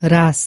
раз.